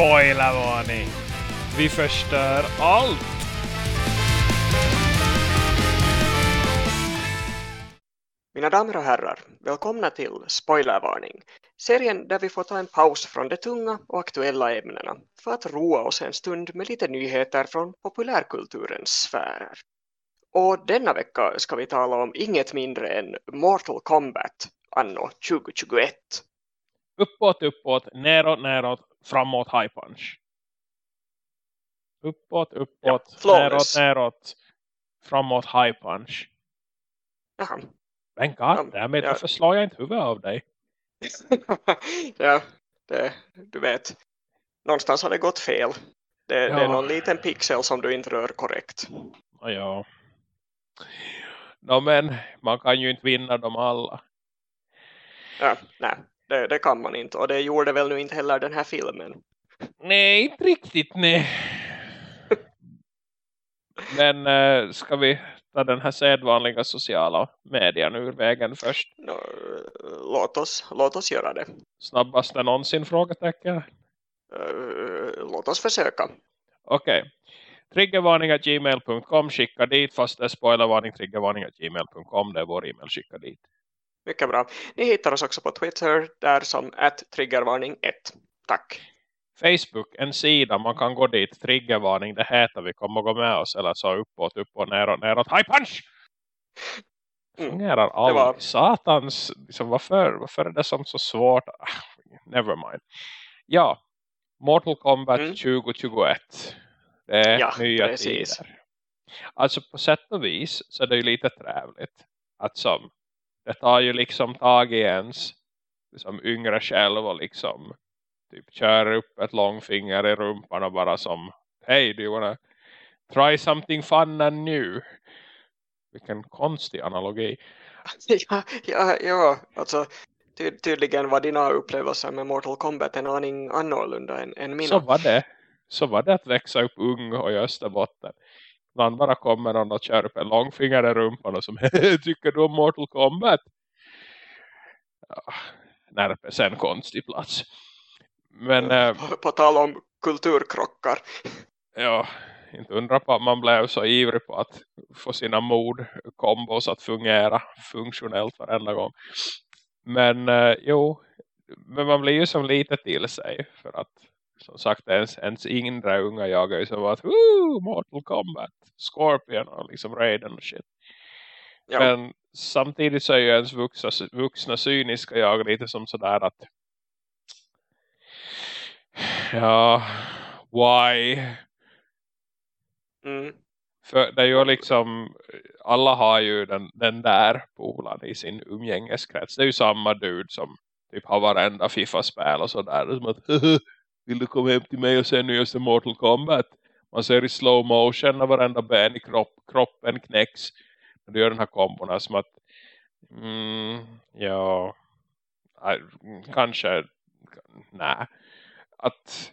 Spoilervarning! Vi förstör allt! Mina damer och herrar, välkomna till Spoilervarning. Serien där vi får ta en paus från de tunga och aktuella ämnena för att roa oss en stund med lite nyheter från populärkulturens sfärer. Och denna vecka ska vi tala om inget mindre än Mortal Kombat anno 2021. Uppåt, uppåt, neråt, neråt, framåt, high punch. Uppåt, uppåt, Ja, neråt, neråt, framåt, high punch. Jaha. Men Ja, goddammit, ja. varför slår jag inte huvudet av dig? ja, det, du vet. Någonstans har det gått fel. Det, det är Ja. någon liten pixel som du inte rör korrekt. Ja. Nå, men man kan ju inte vinna dem alla. Ja, nej, det, det kan man inte. Och det gjorde väl nu inte heller den här filmen. Nej, inte riktigt, nej. Men äh, ska vi ta den här sedvanliga sociala medien ur vägen först? Nå, låt, oss, låt oss göra det. Snabbaste någonsin frågetecken? Eh, låt oss försöka. Okej. Triggervarning.gmail.com skicka dit fast det är spoilervarning triggervarning.gmail.com det är vår e-mail skicka dit. Mycket bra. Ni hittar oss också på Twitter där som att triggervarning 1. Tack. Facebook, en sida, man kan gå dit. Triggervarning, det heter vi. Kommer gå med oss. Eller så uppåt, uppåt, neråt, neråt. High punch! Mm. Fungerar aldrig. var- Satans, liksom, varför, varför är det som så svårt? Ah, Never mind. Ja, Mortal Kombat Mm. 2021. Det är Ja, nya precis. tider. Alltså på sätt och vis så är det ju lite trävligt. Att som, det tar ju liksom tag i ens liksom yngre själv och liksom typ kör upp ett långfinger i rumpan och bara som Hey, do you wanna try something fun and new? Vilken konstig analogi. ja, ja, ja, alltså ty, tydligen var dina upplevelser med Mortal Kombat en aning annorlunda än, än mina. Så var det. Så var det att växa upp ung och i Österbotten. Man bara kommer någon och kör upp en långfinger i rumpan och som tycker du om Mortal Kombat? Ja, närpes en konstig plats. Men eh, på, på tal om kulturkrockar. ja, inte undra på att man blev så ivrig på att få sina mordkombos att fungera funktionellt varenda gång. Men eh, jo, men man blir ju som lite till sig för att som sagt ens, ens inre unga jagar ju som att Woo, Mortal Kombat, Scorpion och liksom Raiden och shit. Ja, Men samtidigt så är ju ens vuxna, vuxna cyniska jag lite som sådär att ja, why? mm, För det är ju liksom, alla har ju den, den där polan i sin umgängeskrets. Det är ju samma dude som typ har varenda FIFA-spel och sådär. Som att, vill du komma hem till mig och se nyaste Mortal Kombat? Man ser i slow motion när varenda ben i kropp, kroppen knäcks. Men du gör den här kombona som att, mm, ja, kanske, nej. Att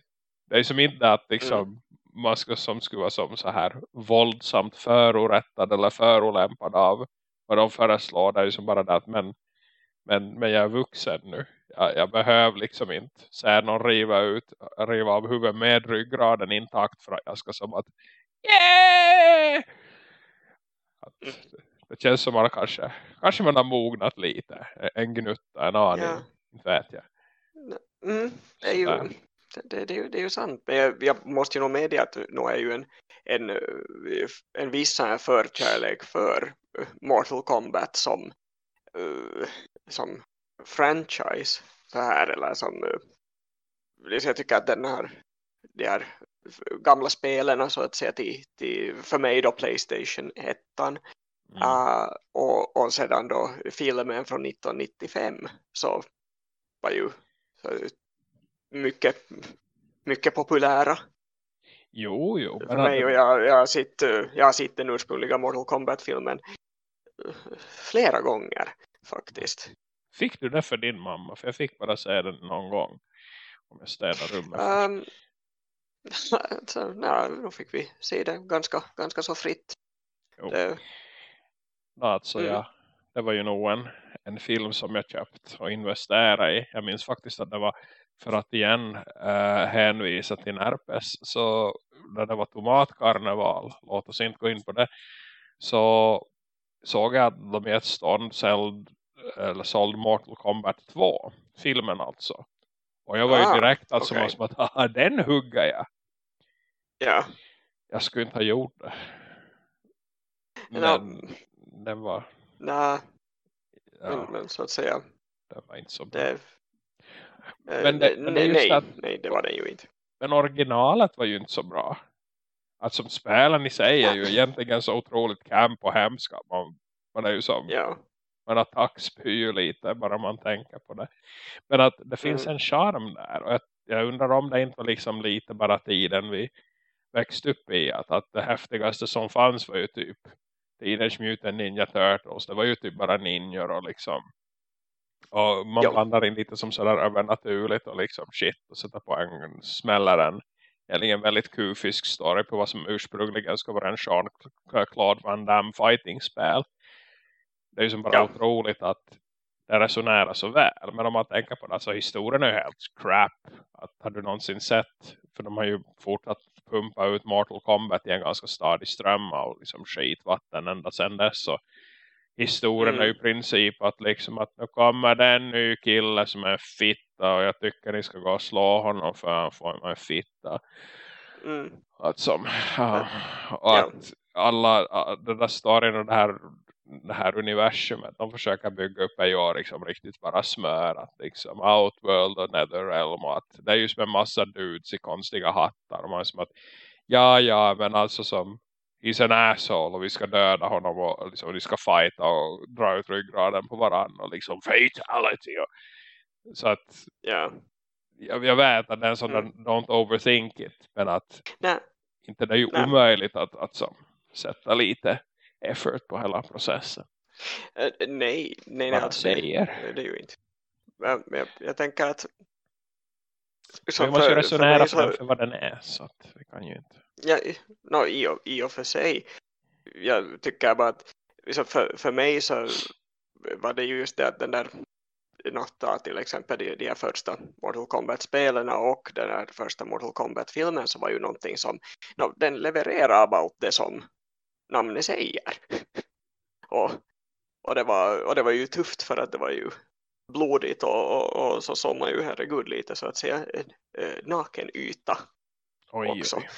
det är som inte att liksom man ska, som skulle vara som så här våldsamt förorättad eller förolämpad av vad de föreslår. Det är ju som bara det att men, men, men jag är vuxen nu. Jag, jag behöver liksom inte se någon riva, ut, riva av huvudet med ryggraden intakt för att jag ska som att yeah! Att, det känns som att kanske, kanske man har mognat lite. En gnutta, en aning. ja. Inte vet jag. Mm, det, är ju, det, det, det, är ju- det är ju sant. Men jag, jag måste ju nog medge att nu är ju en, en, en viss förkärlek för Mortal Kombat som, eh, som franchise så här eller som eh, det- jag tycker att den här de här gamla spelen så att säga till, till för mig då Playstation 1 Mm. Uh, och, och sedan då filmen från 1995 så var ju så mycket, mycket populära Jo, jo. för mig och jag, jag, har sett, jag har sett den ursprungliga Mortal Kombat-filmen eh, flera gånger faktiskt. Fick du det för din mamma? För jag fick bara se den någon gång. Om jag städar rummet. Um, så, nej, då fick vi se det ganska, ganska så fritt. Jo. Det, Alltså, Mm. ja, det var ju nog en, en film som jag köpt och investerade i. Jag minns faktiskt att det var för att igen äh, hänvisa till Närpes så när det var tomatkarneval låt oss inte gå in på det så såg jag att de i ett stånd såld, eller såld Mortal Kombat 2 filmen alltså och jag var Ah, ju direkt alltså okej. som att "Haha, den huggar jag Ja. jag skulle inte ha gjort det men Ja. den var Nej, ja, men, men så att säga. den var inte så bra Det, Men det- men nej, nej, att- nej, det var det ju inte. Men originalet var ju inte så bra. Att som spelen i sig är ju egentligen så otroligt camp och hemska. Man, man är ju som, Ja, man attackspyr lite bara man tänker på det. Men att det finns Mm. en charm där. Och jag, jag undrar om det inte var liksom lite bara tiden vi växte upp i. Att, att det häftigaste som fanns var ju typ Teenage Mutant Ninja Turtles. Det var ju typ bara ninjor och liksom och man Ja. blandar in lite som sådär övernaturligt och liksom shit och sätter på en smäller en egentligen väldigt kufisk story på vad som ursprungligen ska vara en Jean-Claude Van Damme fighting-spel. Det är ju som bara Ja. otroligt att det resonerar så väl. Men om man tänker på det, alltså historien är ju helt crap. Att, har du någonsin sett, för de har ju fortsatt pumpa ut Mortal Kombat i en ganska stadig ström av liksom skitvatten ända sedan dess. Så historien Mm. är ju i princip att liksom att nu kommer det en ny kille som är fitta och jag tycker ni ska gå och slå honom för han får en fitta. mm, Att som, ja, och att alla, den där storyn och det här, det här universumet, de försöker bygga upp är ju liksom riktigt bara smör. Att liksom Outworld och Netherrealm och att det är ju som en massa dudes i konstiga hattar. Och man är som att, ja ja men alltså som, he's an asshole och vi ska döda honom och liksom, vi ska fighta och dra ut ryggraden på varandra och liksom fatality. Och, så att ja. jag, jag vet att det är en sån där Mm. don't overthink it. Men att Nej, inte det är ju Nej. omöjligt att, att som, sätta lite effort på hela processen. eh, nej, nej, nej Bara alltså, det, säger. det är ju inte. Men, men jag, jag tänker att Så vi måste ju för resonera för, så- för vad den är. Så att vi kan ju inte. Ja, no, i, och, i och för sig. Jag tycker bara att så för, för mig så var det ju just det att den där Notta till exempel de, de första Mortal Kombat-spelen och den första Mortal Kombat-filmen så var ju någonting som no, den levererar about det som namnet säger. och, och, det var, och det var ju tufft för att det var ju blodigt och, och, och så såg man ju herregud lite så att säga en eh, naken yta Oj, också. oj.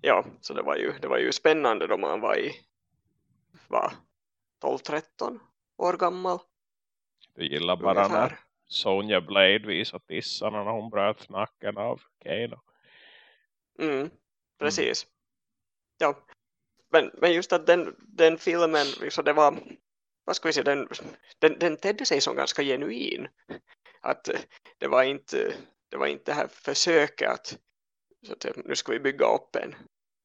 ja, så det var ju, det var ju spännande då man var i var 12-13 år gammal. Du gillar bara ungefär. när Sonja Blade visade tissarna när hon bröt nacken av Kano. Mm, precis. Ja, men, men just att den, den filmen, liksom det var, vad ska vi säga, den, den, den tedde sig som ganska genuin. Att det var inte det var inte det här försöket att, så att nu ska vi bygga upp en,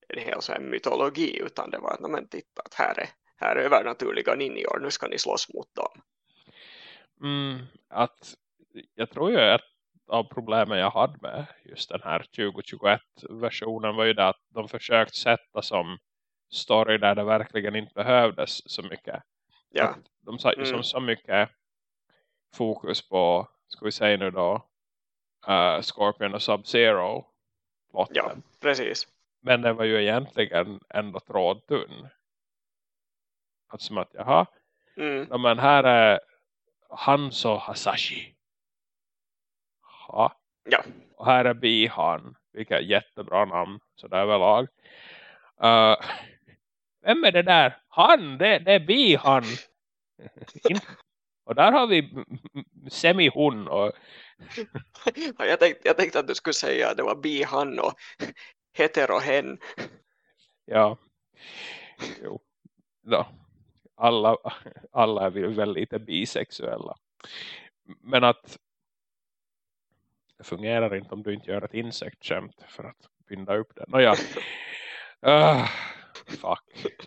en hel så här mytologi utan det var att, men titta, att här är, här är övernaturliga ninjor, nu ska ni slåss mot dem. Mm, att jag tror ju ett av problemen jag hade med just den här 2021-versionen var ju det att de försökt sätta som story där det verkligen inte behövdes så mycket. Ja, Att de satte ju som Mm. så mycket fokus på, ska vi säga nu då, uh, Scorpion och Sub-Zero ja, precis. Men den var ju egentligen ändå trådtunn. Att som att, jaha, Mm, ja, men här är Hanzo Hasashi. Ja. ja, Och här är Bihan. Vilka jättebra namn. Så där överlag. Uh, vem är det där? Han, det, det är Bihan. In- och där har vi Semi-Hun. Och, Ja, jag, tänkte, jag tänkte att du skulle säga att det var bi-han och hetero-hen. ja. Jo. Ja. Alla, alla är vi väl lite bisexuella. Men att det fungerar inte om du inte gör ett insektskämt för att binda upp det. Nåja. Uh, fuck.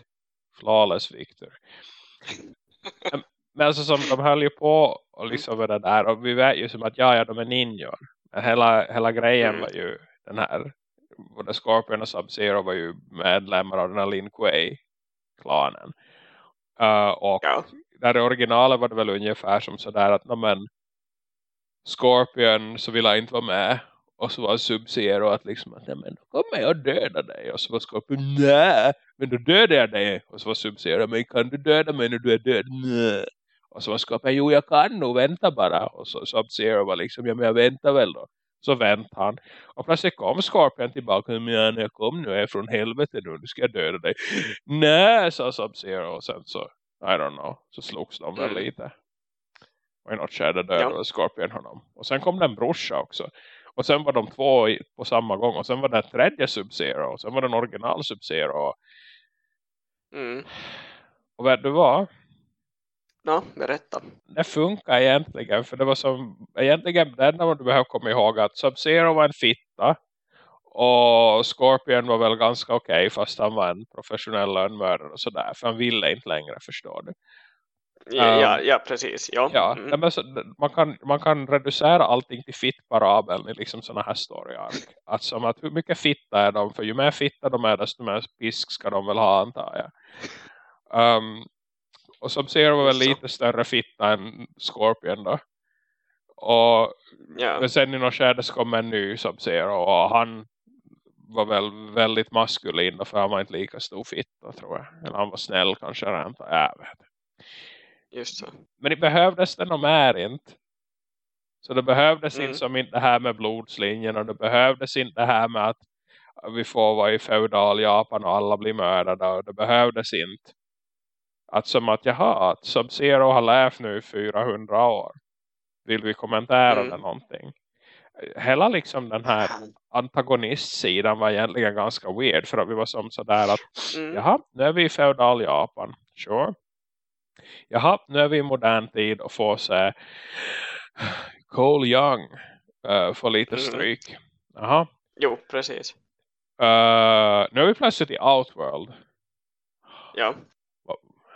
Flawless Victor. Men- alltså som de höll ju på och liksom med det där. Och vi vet ju som att ja, ja de är ninjor. Men hela, hela grejen Mm. var ju den här. Både Scorpion och Sub-Zero var ju medlemmar av den här Lin Kuei-klanen. Uh, och Ja, där i originalet var det väl ungefär som sådär att no, men, Scorpion så vill jag inte vara med. Och så var Sub-Zero att liksom att, men då kommer jag döda dig. Och så var Scorpion, nej, men då dödar jag dig. Och så var Sub-Zero, men kan du döda mig när du är död? Nej. Och så var Scorpion, jo jag kan nog vänta bara. Och så Sub-Zero var liksom, ja men jag väntar väl då. Så väntade han. Och plötsligt kom Scorpion tillbaka. Men ja, jag kom nu, jag är från helvete nu. Nu ska jag döda dig. Nej, sa Sub-Zero. Och sen så, I don't know. Så slogs de väl Mm. lite. Och i något skärde dödade Ja. Scorpion honom. Och sen kom det en brorsa också. Och sen var de två i, på samma gång. Och sen var det en tredje Sub-Zero. Och sen var det en original Sub-Zero. Mm. Och vet du vad? Nå, berätta. Det funkar egentligen. För det var som, egentligen det enda du behöver komma ihåg att Sub-Zero var en fitta. Och Scorpion var väl ganska okej fast han var en professionell lönnmördare och sådär. För han ville inte längre, förstår du. Ja, ja, ja precis. Ja. Ja, Mm. men så, man, kan, man kan reducera allting till fittparabeln i liksom sådana här storyark. Att som att hur mycket fitta är de? För ju mer fitta de är desto mer pisk ska de väl ha antar jag. Um, och som ser var väl lite större fitta än Scorpion då. Och men sen i något skede så kom en ny som ser och han var väl väldigt maskulin för han var inte lika stor fitta tror jag. Eller han var snäll kanske rent. Jag vet. Just så. Men det behövdes det nog mer inte. Så det behövdes Mm. inte som inte det här med blodslinjen och det behövdes inte det här med att vi får vara i feudal Japan och alla blir mördade och det behövdes inte. Att som att jaha, att Sub-Zero har levt nu i 400 år. Vill vi kommentera Mm. det någonting? Hela liksom den här antagonistsidan var egentligen ganska weird för att vi var som sådär att Mm. Jaha, nu är vi i feudal Japan. Sure. Jaha, nu är vi i modern tid och får se Cole Young uh, få lite Mhm. stryk. Jaha. Jo, precis. Uh, nu är vi plötsligt i Outworld. Ja.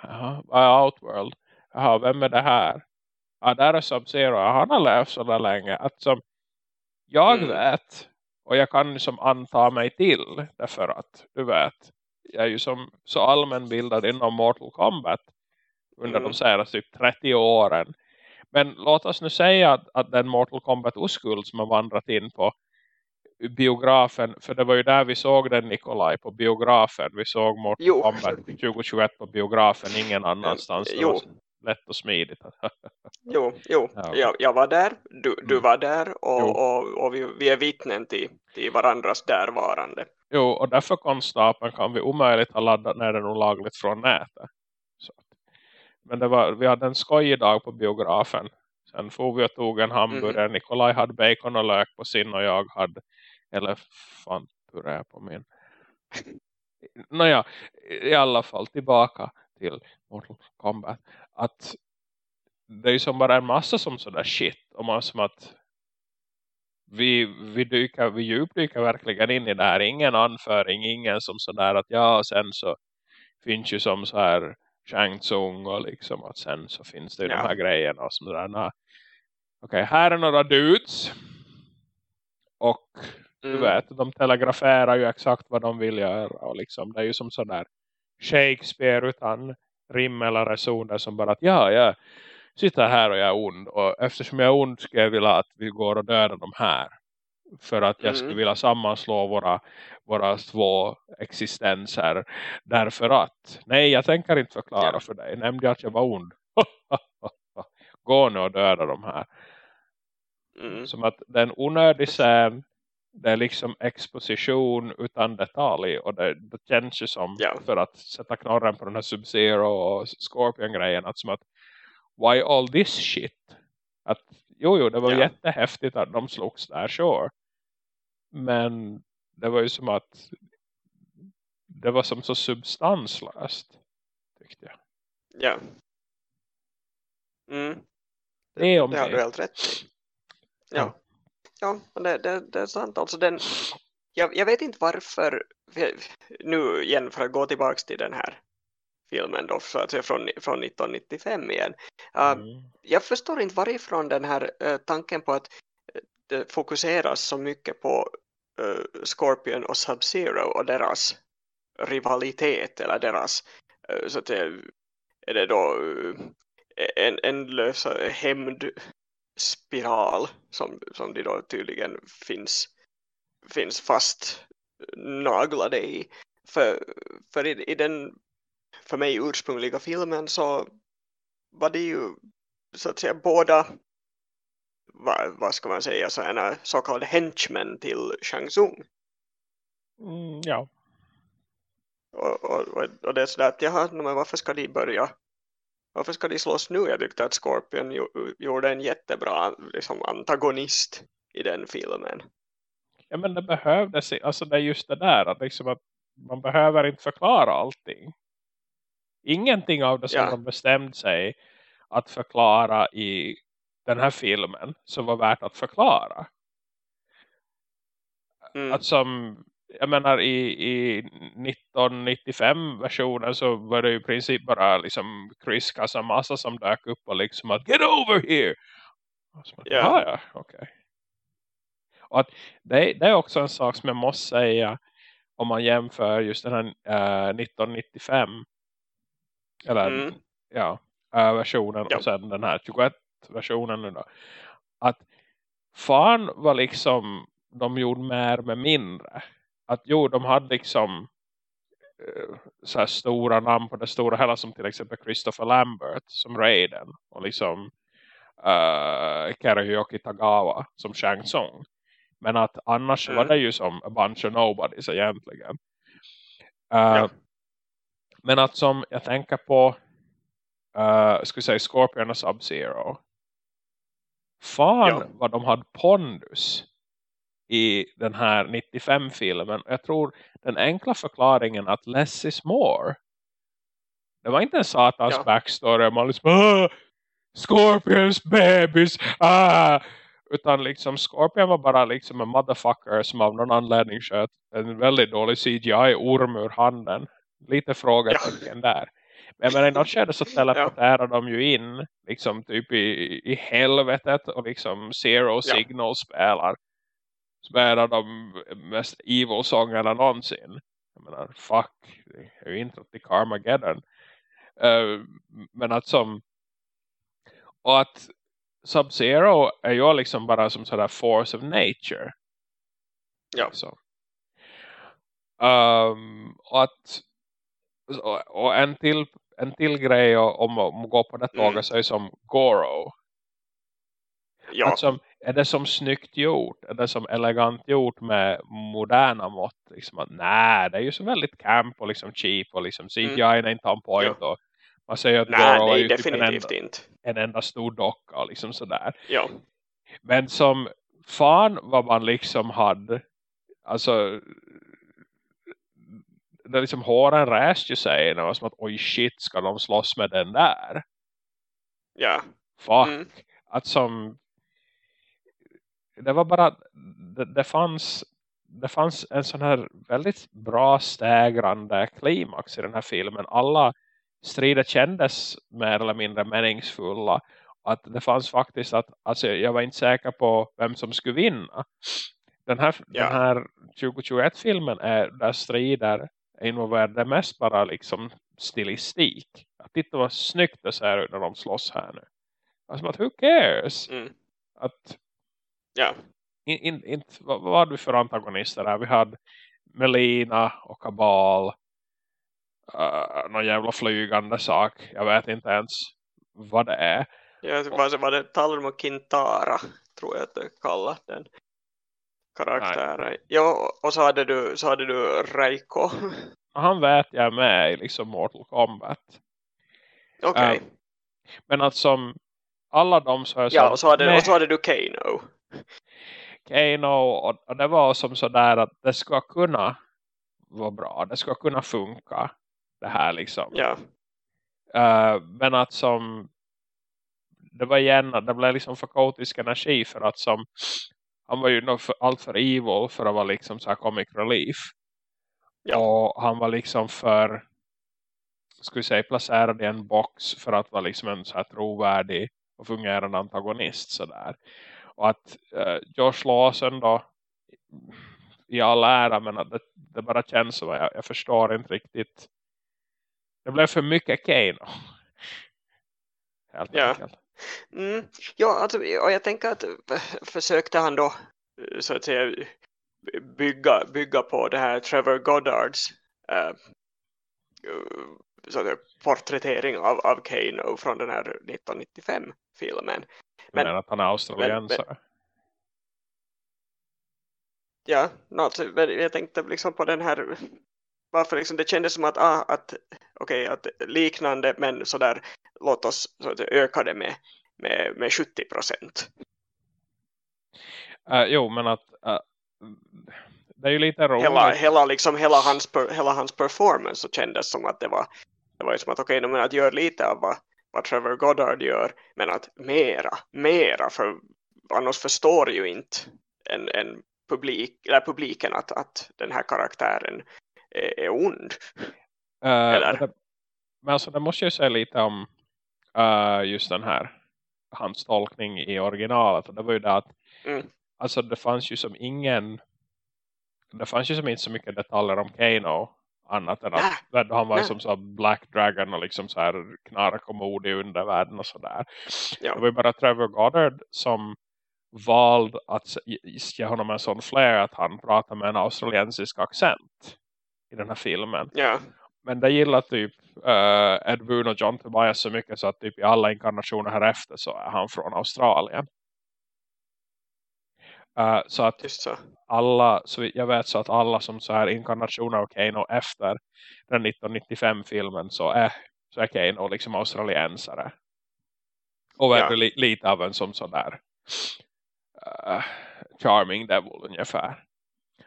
Jaha, vad är Outworld? Jaha, vem är det här? Ja, där är Sub-Zero. Han har levt så där länge. Att som jag Mm. vet och jag kan som anta mig till därför att du vet jag är ju som så allmänbildad inom Mortal Kombat under Mm. de senaste typ 30 åren. Men låt oss nu säga att, att den Mortal Kombat oskuld som har vandrat in på biografen, för det var ju där vi såg den Nikolaj på biografen. Vi såg Mortal Jo. Kombat 2021 på biografen, ingen annanstans. Jo. lätt och smidigt. Jo, jo. Ja. Jag, jag var där, du, du Mm. var där och, och, och vi, vi är vittnen till, till varandras därvarande. Jo, och därför konstapeln kan vi omöjligt ha laddat ner den olagligt från nätet. Men det var, vi hade en skojig dag på biografen. Sen får vi och tog en hamburgare. Nikolaj hade bacon och lök på sin och jag hade elefantpuré på min. Nåja, i alla fall tillbaka till Mortal Kombat. Att det är ju som bara en massa som sådär shit. Och man som att vi, vi, dyker, vi djupdyker verkligen in i det här. Ingen anföring, ingen som sådär att ja, sen så finns ju som så här Shang Tsung och liksom att sen så finns det ju Ja. de här grejerna och sådär. Okej, här är några dudes. Och du Mm. vet, de telegraferar ju exakt vad de vill göra. Och liksom, det är ju som sådär Shakespeare utan rim eller resoner som bara att ja, jag sitter här och jag är ond. Och eftersom jag är ond skulle jag vilja att vi går och dödar de här. För att jag Mm. skulle vilja sammanslå våra, våra två existenser. Därför att, nej jag tänker inte förklara för dig. Nämnde jag att jag var ond. Gå nu och döda de här. Mm. Som att den onödig scen det är liksom exposition utan detalj och det, det känns ju som Ja. för att sätta knorren på den här Sub-Zero och Scorpion-grejen att som att why all this shit? Att jo, jo, det var Ja. jättehäftigt att de slogs där, sure. Men det var ju som att det var som så substanslöst tyckte jag. Ja. Mm. Det är om Det har det. du helt rätt. Ja. Ja. Men det, det, det är sant. Alltså den, jag, jag vet inte varför, nu igen för att gå tillbaka till den här filmen då, så att säga från, från 1995 igen. Uh, Mm. jag förstår inte varifrån den här eh, tanken på att eh, det fokuseras så mycket på uh, Scorpion och Sub-Zero och deras rivalitet eller deras uh, så att det är det då uh, en ändlös hämnd spiral som, som de då tydligen finns, finns fast naglade i. För, för i, i den för mig ursprungliga filmen så var det ju så att säga båda vad, vad ska man säga sådana så kallade henchmen till Shang Tsung. Mm, ja. Och, och, och, det är sådär att jaha, men varför ska de börja varför ska de slåss nu? Jag tyckte att Scorpion gjorde en jättebra liksom, antagonist i den filmen. Ja men det behövdes, alltså det är just det där att, liksom att man behöver inte förklara allting. Ingenting av det som ja. de bestämde sig att förklara i den här filmen som var värt att förklara. Mm. Att som, jag menar i, i 1995 versionen så var det i princip bara liksom Chris Casamassa som dök upp och liksom att get over here! Och ja, ja, okej. Okay. Och att det, det, är också en sak som jag måste säga om man jämför just den här uh, 1995 eller mm. ja, uh, versionen ja. och sen den här 21 versionen nu då. Att fan var liksom de gjorde mer med mindre. Att jo, de hade liksom uh, så här stora namn på det stora hela som till exempel Christopher Lambert som Raiden och liksom uh, Karahyuki Tagawa som Shang Tsung. Men att annars mm. var det ju som a bunch of nobodies egentligen. Uh, ja. Men att som jag tänker på uh, ska säga Scorpion och Sub-Zero. Fan ja. vad de hade pondus i den här 95-filmen. Jag tror den enkla förklaringen att less is more. Det var inte en satans ja. backstory. Man liksom, ah, Scorpions babies, ah, utan liksom Scorpion var bara liksom en motherfucker som av någon anledning sköt en väldigt dålig CGI-orm ur handen. Lite frågetecken ja. där. Men, men i något skede så teleporterar ja. de ju in liksom typ i, i helvetet och liksom Zero Signal ja. spelar. Spelar de mest evil sångerna någonsin. Jag menar, fuck. Det är ju inte till Carmageddon. Uh, men att som och att Sub-Zero är ju liksom bara som sådär force of nature. Ja. Så. Um, och att och, och en till en till grej om man går på det tåget mm. så är som Goro. Ja. Alltså, är det som snyggt gjort? Är det som elegant gjort med moderna mått? Liksom att, nej, det är ju så väldigt camp och liksom cheap och liksom CGI mm. är inte on point ja. och man säger att nej, Goro är ju typ en enda, inte. en enda stor docka och liksom sådär. Ja. Men som fan vad man liksom hade alltså det liksom håren räst ju sig. Det var som att oj shit ska de slåss med den där. Ja. Fuck. Mm. Att som det var bara det, det, fanns det fanns en sån här väldigt bra stägrande klimax i den här filmen. Alla strider kändes mer eller mindre meningsfulla. Att det fanns faktiskt att alltså jag var inte säker på vem som skulle vinna. Den här, ja. den här 2021-filmen är där strider involverade mest bara liksom stilistik. Att titta vad snyggt det ser ut när de slåss här nu. Alltså att who cares? Mm. Att ja. In, in, in, vad, vad hade vi för antagonister här? Vi hade Melina och Kabal. Uh, någon jävla flygande sak. Jag vet inte ens vad det är. Ja, vad var det? Talmo Kintara tror jag att det kallar den karaktärer. Ja, och så hade du, så hade du Reiko. Han vet jag med i liksom Mortal Kombat. Okej. Okay. Um, men att som alla de så är så... Ja, och så hade, och så hade du Kano. Kano, och, och det var som sådär att det ska kunna vara bra. Det ska kunna funka. Det här liksom. Ja. Uh, men att som det var igen det blev liksom för kaotisk energi för att som han var ju nog för, allt för evil för att vara liksom så här comic relief. Ja. Och han var liksom för ska vi säga placerad i en box för att vara liksom en så här trovärdig och fungerande antagonist sådär. Och att uh, Josh Lawson då i all ära men att det, det bara känns som jag, jag förstår inte riktigt. Det blev för mycket Kano. Helt ja. enkelt. Mm. Ja, alltså, och jag tänker att försökte han då så att säga bygga, bygga på det här Trevor Goddards äh, så att säga, porträttering av, av Kano från den här 1995-filmen. Men, men att han är australiensare. Ja, något, jag tänkte liksom på den här varför liksom det kändes som att, ah, att okay, att liknande men sådär, låt oss öka det med, med, med 70 procent. Uh, jo, men att uh, det är ju lite roligt. Hela, hela, liksom, hela, hans, per, hela hans performance så kändes som att det var, det var som att okej, okay, att göra lite av vad, vad Trevor Goddard gör, men att mera, mera, för annars förstår ju inte en, en publik, eller publiken att, att den här karaktären är, är ond. Uh, Eller? Det, men alltså det måste ju säga lite om uh, just den här hans tolkning i originalet. Och det var ju det att mm. alltså det fanns ju som ingen det fanns ju som inte så mycket detaljer om Kano annat än att Nä. han var Nä. som så Black Dragon och liksom så här knark och mod i undervärlden och sådär. Ja. Det var ju bara Trevor Goddard som valde att ge honom en sån flair att han pratar med en australiensisk accent i den här filmen. Ja. Men det gillar typ uh, Ed Boon och John Tobias så mycket så att typ i alla inkarnationer här efter så är han från Australien. Uh, så att så. alla, så jag vet så att alla som så här inkarnationer av Kano efter den 1995-filmen så är, så är Kano liksom australiensare. Och ja. li, lite av en som sådär uh, charming devil ungefär.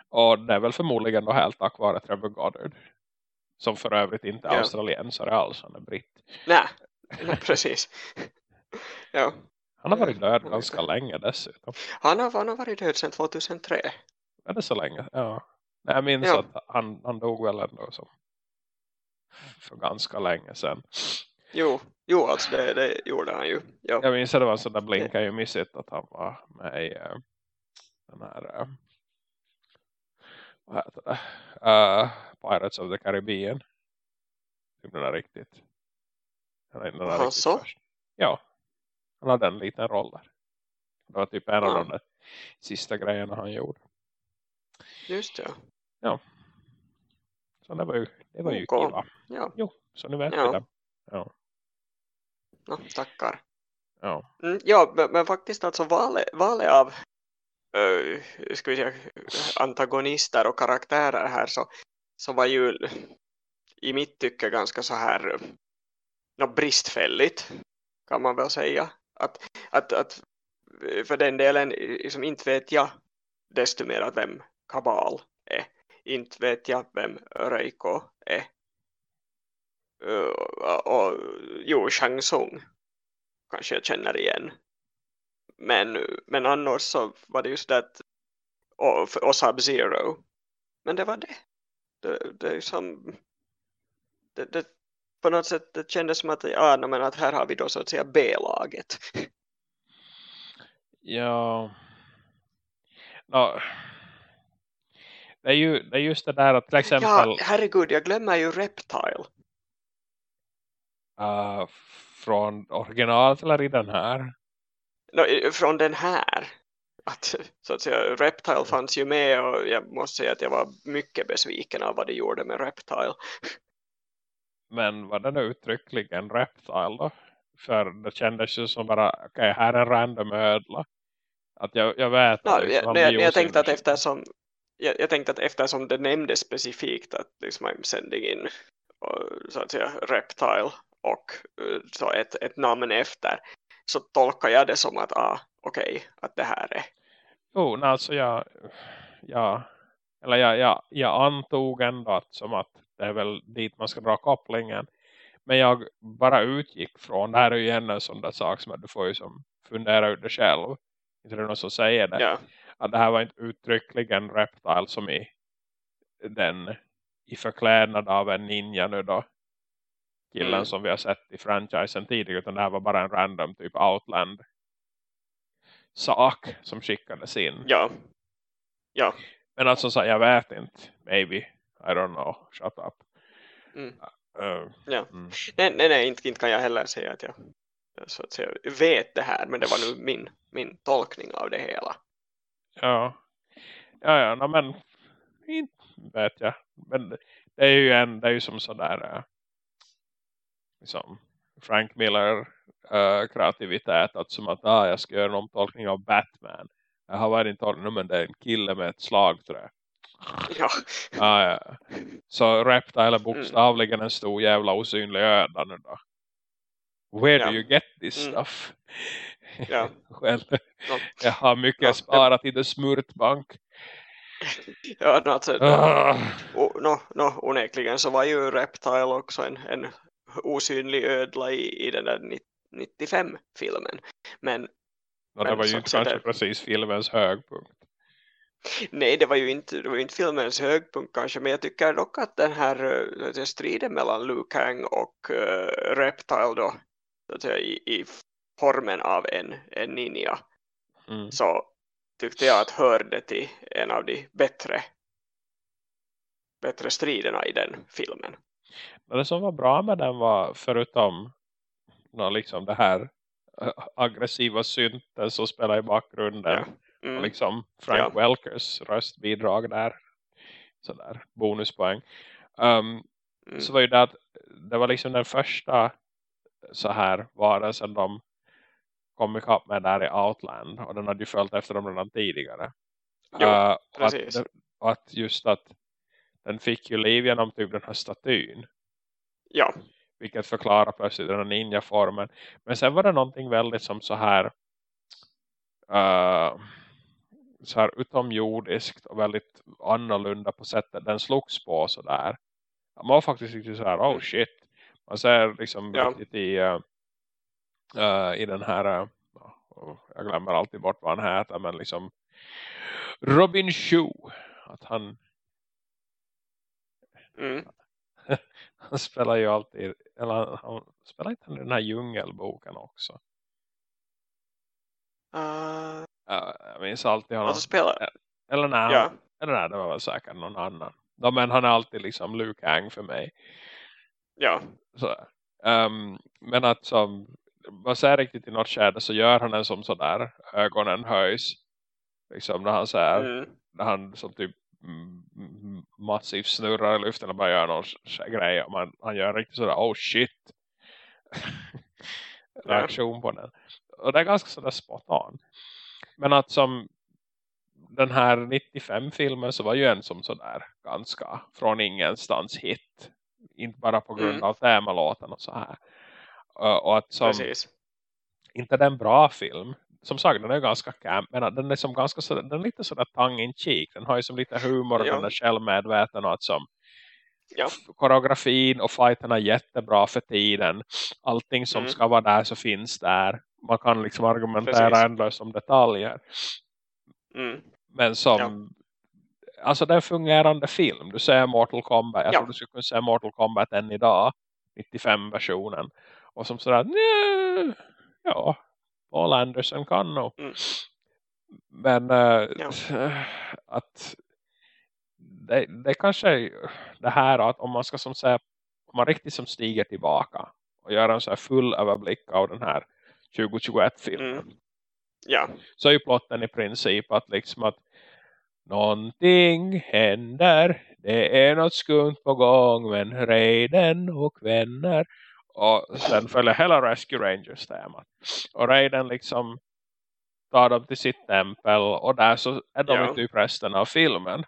Och det är väl förmodligen då helt tack vare Trevor Goddard. Som för övrigt inte är ja. australiensare alls, han är britt. Nej, Nej precis. ja. Han har varit död ganska länge dessutom. Han har, han har varit död sedan 2003. Är det så länge? Ja. Nej, jag minns ja. att han, han dog väl ändå som för ganska länge sedan. Jo, jo alltså det, det gjorde han ju. Ja. Jag minns att det var så där blinkar ju missigt att han var med i uh, den här uh, vad heter det? Uh, Pirates of the Caribbean. Den är riktigt. Den är, den är riktigt så? Först. Ja. Han hade en liten roll där. Det var typ en ja. av de sista grejerna han gjorde. Just det. Ja. Så det var ju, det var ju okay. Ja. Jo, så nu vet ja. vi det. Ja. No, tackar. Ja. Mm, ja, men, men, faktiskt alltså valet, valet av uh, ska vi säga, antagonister och karaktärer här så, så var ju i mitt tycke ganska så här no, bristfälligt kan man väl säga. Att, att, att för den delen liksom, inte vet jag desto mer att vem Kabal är. Inte vet jag vem Reiko är. Uh, och jo, Shang Tsung kanske jag känner igen. Men, men annars så var det just det att och, och Sub-Zero. Men det var det. Det, det är som det, det, på något sätt det kändes som att, ja, men att här har vi då så att säga B-laget. Ja. No. Det är ju det är just det där att till exempel... Ja, herregud, jag glömmer ju Reptile. Uh, från originalet eller i den här? No, från den här att, så att säga, Reptile fanns ju med och jag måste säga att jag var mycket besviken av vad de gjorde med Reptile. Men var den uttryckligen Reptile då? För det kändes ju som bara, okej okay, här är en random ödla. Att jag, jag vet no, liksom, jag, jag, jag tänkte att eftersom jag, jag tänkte att eftersom det nämndes specifikt att liksom I'm sending in och, så att säga Reptile och så ett, ett namn efter så tolkar jag det som att ah, okej, okay, att det här är. Jo, oh, alltså jag, jag eller jag, jag, jag antog ändå att som att det är väl dit man ska dra kopplingen. Men jag bara utgick från, det här är ju en sån där sak som att du får ju som fundera ut det själv. Inte det någon som säger det. Ja. Att det här var inte uttryckligen Reptile som i den i förklädnad av en ninja nu då killen mm. som vi har sett i franchisen tidigare utan det här var bara en random typ Outland sak som skickades in. Ja. Ja. Men alltså så jag vet inte. Maybe. I don't know. Shut up. Mm. Uh, ja. Mm. Nej, nej, nej inte, inte kan jag heller säga att jag så att säga, vet det här men det var nu min, min tolkning av det hela. Ja, ja, ja no, men inte vet jag. Men det är ju, en, det är ju som sådär äh, liksom Frank Miller äh, kreativitet att som att ah, jag ska göra en omtolkning av Batman. Jag har varit inte men det är en kille med ett slagträ. Ja. Ah, ja. Så Reptile är Mm. bokstavligen en stor jävla osynlig öda nu då. Where Ja. do you get this Mm. stuff? Ja. Well, No, jag har mycket Ja, det- sparat i The Smurtbank. ja, no, alltså, Ah. no, no, onekligen så var ju Reptile också en, en osynlig ödla i, i den där 95-filmen. Men Ja, det Men var ju inte kanske där- precis filmens högpunkt. nej, det var ju inte, det var ju inte filmens högpunkt kanske, men jag tycker dock att den här eh, den striden mellan Liu Kang och eh, Reptile då, så att säga, i, i formen av en, en ninja, Mm. så tyckte jag att hörde till en av de bättre bättre striderna i den filmen. Men det som var bra med den var förutom nå, liksom det här aggressiva synten som spelar i bakgrunden. Ja. Och Mm. liksom Frank Ja. Welkers röstbidrag där. Sådär, bonuspoäng. Um, Mm. Så var ju det att det var liksom den första så här varelsen de kom ikapp med där i Outland. Och den hade ju följt efter dem redan tidigare. Jo, Uh, och, att, och att just att den fick ju liv genom typ den här statyn. Ja, Vilket förklarar plötsligt den här ninja-formen. Men sen var det någonting väldigt som så här uh, så här utomjordiskt och väldigt annorlunda på sättet den slogs på så där. Man var faktiskt riktigt så här, oh shit. Man ser liksom Ja. riktigt i, uh, i den här, uh, jag glömmer alltid bort vad han heter, men liksom Robin Shue. Att han, mm. han spelar ju alltid, eller han, han spelar inte han den här djungelboken också. Uh, jag minns alltid honom. alltså spela, Eller nej, ja, han, eller nej, det var väl säkert någon annan. Ja, men han är alltid liksom Luke Kang för mig. ja, Så, ehm, men att som man ser riktigt i något skede så gör han en som sådär ögonen höjs. Liksom när han säger, mm. när han som typ mm, massivt snurrar i luften och bara gör någon grej. Och man, han gör riktigt sådär, oh shit. Reaktion på den. Och det är ganska sådär spot on. Men att som den här 95-filmen så var ju en som sådär ganska från ingenstans hit. Inte bara på grund Mm. av temalåten och så här. Och att som, precis. inte det är en bra film. Som sagt, den är ganska camp. Men den är som ganska sådär, den är lite sådär tongue in cheek. Den har ju som lite humor och Ja. den är självmedveten och att som Ja. koreografin och fighterna är jättebra för tiden. Allting som Mm. ska vara där så finns där. Man kan liksom argumentera Precis. ändlöst om detaljer. Mm. Men som alltså det är en fungerande film. Du ser Mortal Kombat. Jag Ja. tror du skulle kunna se Mortal Kombat än idag. 95-versionen. Och som sådär, "Nja, ja, Paul Anderson kan nog. Mm. Men eh, Ja. att det, det kanske är det här att om man ska som säga, om man riktigt som stiger tillbaka och gör en så här full överblick av den här 2021-filmen Mm. Ja, så är ju plotten i princip att liksom att någonting händer. Det är något skumt på gång men Raiden och vänner. Och sen följer hela Rescue Rangers temat. Och Raiden liksom tar dem till sitt tempel och där så är de Ja. typ resten av filmen.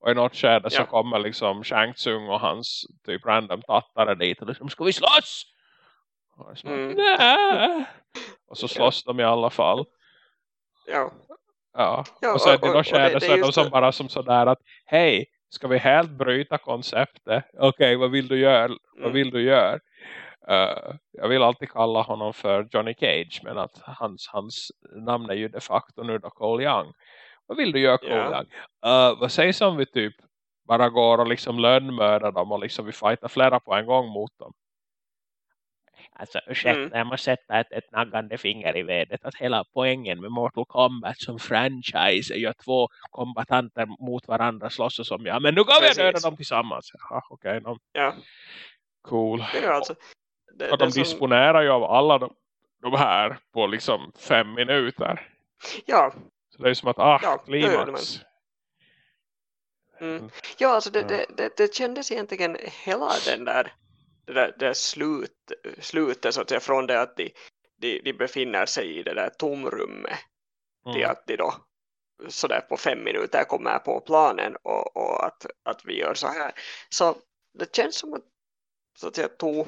Och i något skede så Ja. kommer liksom Shang Tsung och hans typ random tattare dit och liksom, ska vi slåss? Och, är som, Mm. "Nä." och så slåss de i alla fall. ja, Ja, Ja, och och- i och- något det- skede det så är är de som det. bara som sådär att hej, ska vi helt bryta konceptet? Okej, vad vill du göra? Vad Mm. vill du göra? Eh, jag vill alltid kalla honom för Johnny Cage men att hans, hans namn är ju de facto nu då Cole Young. Vad vill du göra Cole Ja. Young? Eh, vad sägs om vi typ bara går och liksom lönnmördar dem och liksom vi fightar flera på en gång mot dem? Alltså ursäkta, Mm. jag måste sätta ett, ett naggande finger i vädret. Att hela poängen med Mortal Kombat som franchise är ju att två kombatanter mot varandra slåss och som ja. Men nu går vi döda dem tillsammans. Okej. Okay, ja. cool. Det är alltså, det, Och de som, disponerar ju av alla de de här på liksom fem minuter. Ja. Så det är som att, ah, ja, klimax. Mm. Ja, alltså det, det, det, det kändes egentligen hela den där, det där, det slut, slutet så att säga, från det att de, de, de befinner sig i det där tomrummet mm. till att de då sådär på fem minuter kommer på planen och, och att, att vi gör så här. Så det känns som att så att säga tog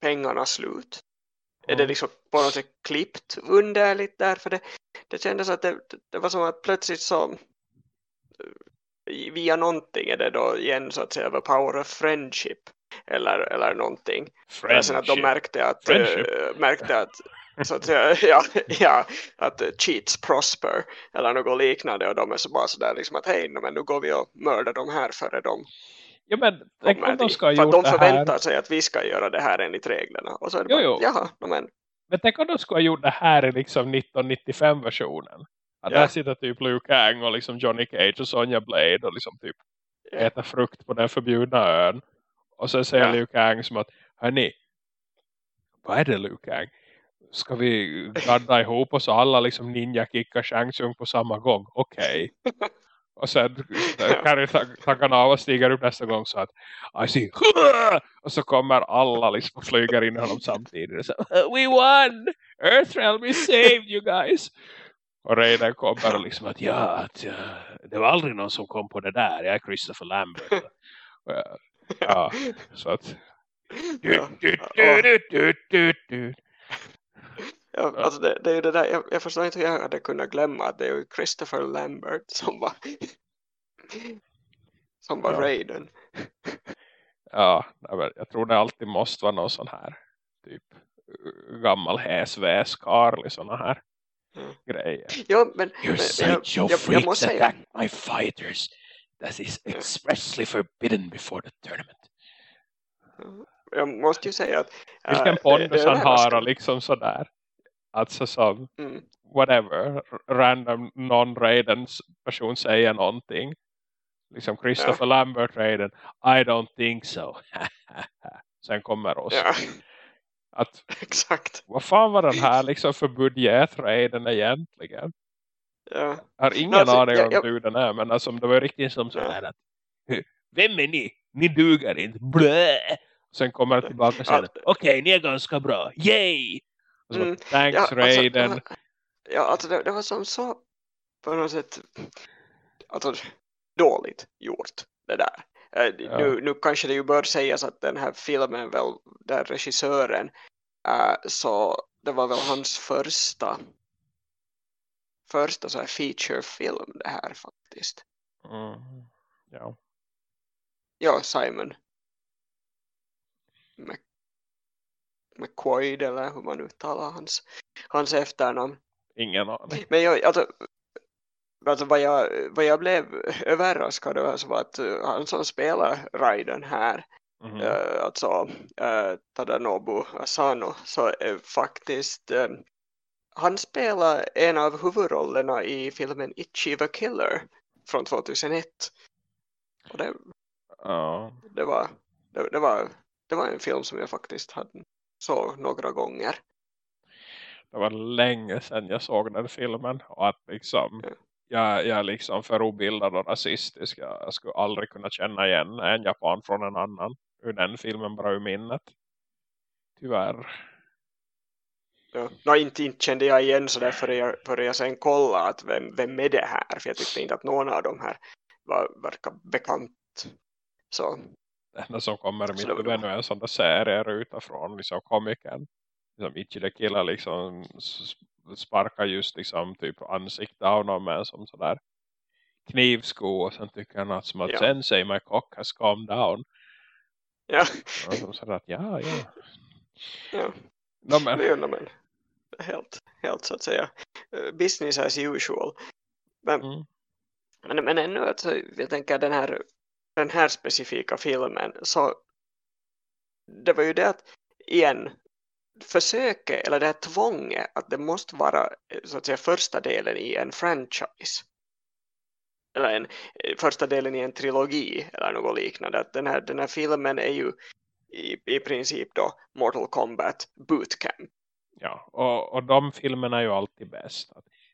pengarna slut. Mm. Är det liksom på något sätt klippt underligt där? För det, det kändes att det, det var som att plötsligt så via någonting är det då igen så att säga the power of friendship eller, eller någonting. Friendship. att de märkte att, äh, märkte att så att säga, ja, ja, att cheats prosper eller något liknande och de är så bara sådär liksom att hej, men nu går vi och mördar de här före dem Ja, men om de ska gjort de förväntar sig att vi ska göra det här enligt reglerna. Och så är det jo, bara, jaha, men... Men tänk om de ska ha gjort det här i liksom 1995-versionen. Att ja. där sitter typ Luke Ang och liksom Johnny Cage och Sonja Blade och liksom typ ja. äter frukt på den förbjudna ön. Och så säger ja. Luke Ang som att, hörni, vad är det Luke Ang? Ska vi gadda ihop oss alla liksom ninja-kicka Shang Tsung på samma gång? Okej. Okay. Och sen Carrie och stiger upp nästa gång så att I see. Och så kommer alla liksom och flyger in honom samtidigt. Och så, We won! Earthrealm is saved you guys! Och Reiden kommer och liksom att ja, att, ja, det var aldrig någon som kom på det där. Jag är Christopher Lambert. ja, så att du, du, du, du, du, du. Ja, alltså det, det är ju det där, jag, jag förstår inte hur jag hade kunnat glömma att det är ju Christopher Lambert som var som var ja. Raiden. ja, jag tror det alltid måste vara någon sån här typ gammal häsväs Karl i såna här mm. grejer. Ja, men, Your sideshow jag, jag, jag måste säga my fighters. That is expressly forbidden before the tournament. Jag måste ju säga att... Vilken äh, pondus han har och liksom sådär. Alltså som mm. whatever, random non-Raidens person säger någonting. Liksom Christopher ja. Lambert Raiden, I don't think so. Sen kommer oss. Ja. Att, Exakt. Vad fan var den här liksom för budget Raiden egentligen? Ja. Jag har ingen alltså, aning om hur den är. Men alltså, det var riktigt som så här att Vem är ni? Ni duger inte. Blö! Sen kommer det tillbaka och säger Okej, okay, ni är ganska bra. Yay! Mm. Thanks ja, Raiden. Alltså, ja, alltså det, det, var som så på något sätt alltså, dåligt gjort det där. Uh, ja. nu, nu kanske det ju bör sägas att den här filmen väl, där regissören uh, så det var väl hans första första så här featurefilm det här faktiskt. Mm. Ja. Ja, Simon McQuaid eller hur man uttalar hans, hans efternamn. Ingen aning. Men jag, alltså, alltså vad, jag, vad jag blev överraskad över så var att uh, han som spelar Raiden här mm -hmm. uh, alltså uh, Tadanobu Asano så är faktiskt uh, han spelar en av huvudrollerna i filmen Itchy the Killer från 2001 och det, oh. det var det, det, var det var en film som jag faktiskt hade så några gånger. Det var länge sedan jag såg den filmen och att liksom mm. jag, jag är liksom för obildad och rasistisk. Jag, jag skulle aldrig kunna känna igen en japan från en annan ur den filmen bara ur minnet. Tyvärr. Ja. No, inte, inte kände jag igen så därför jag, började jag sen kolla att vem, vem är det här? För jag tyckte inte att någon av de här var, verkar bekant. Så det enda som kommer i mitt huvud nu är en sån där serie utifrån liksom komikern. Liksom Killer liksom sparkar just liksom typ ansiktet av någon med som sådär knivsko och sen tycker han att som att ja. sen säger my cock has calmed down. Ja. Och som sådär att ja, ja. Ja, no, men. Det är men. Helt, helt så att säga eh, business as usual. Men, mm. men, men ännu alltså, jag tänker den här den här specifika filmen så det var ju det att igen försöket eller det här tvånget att det måste vara så att säga första delen i en franchise eller en, första delen i en trilogi eller något liknande att den här, den här filmen är ju i, i princip då Mortal Kombat Bootcamp Ja, och, och de filmerna är ju alltid bäst.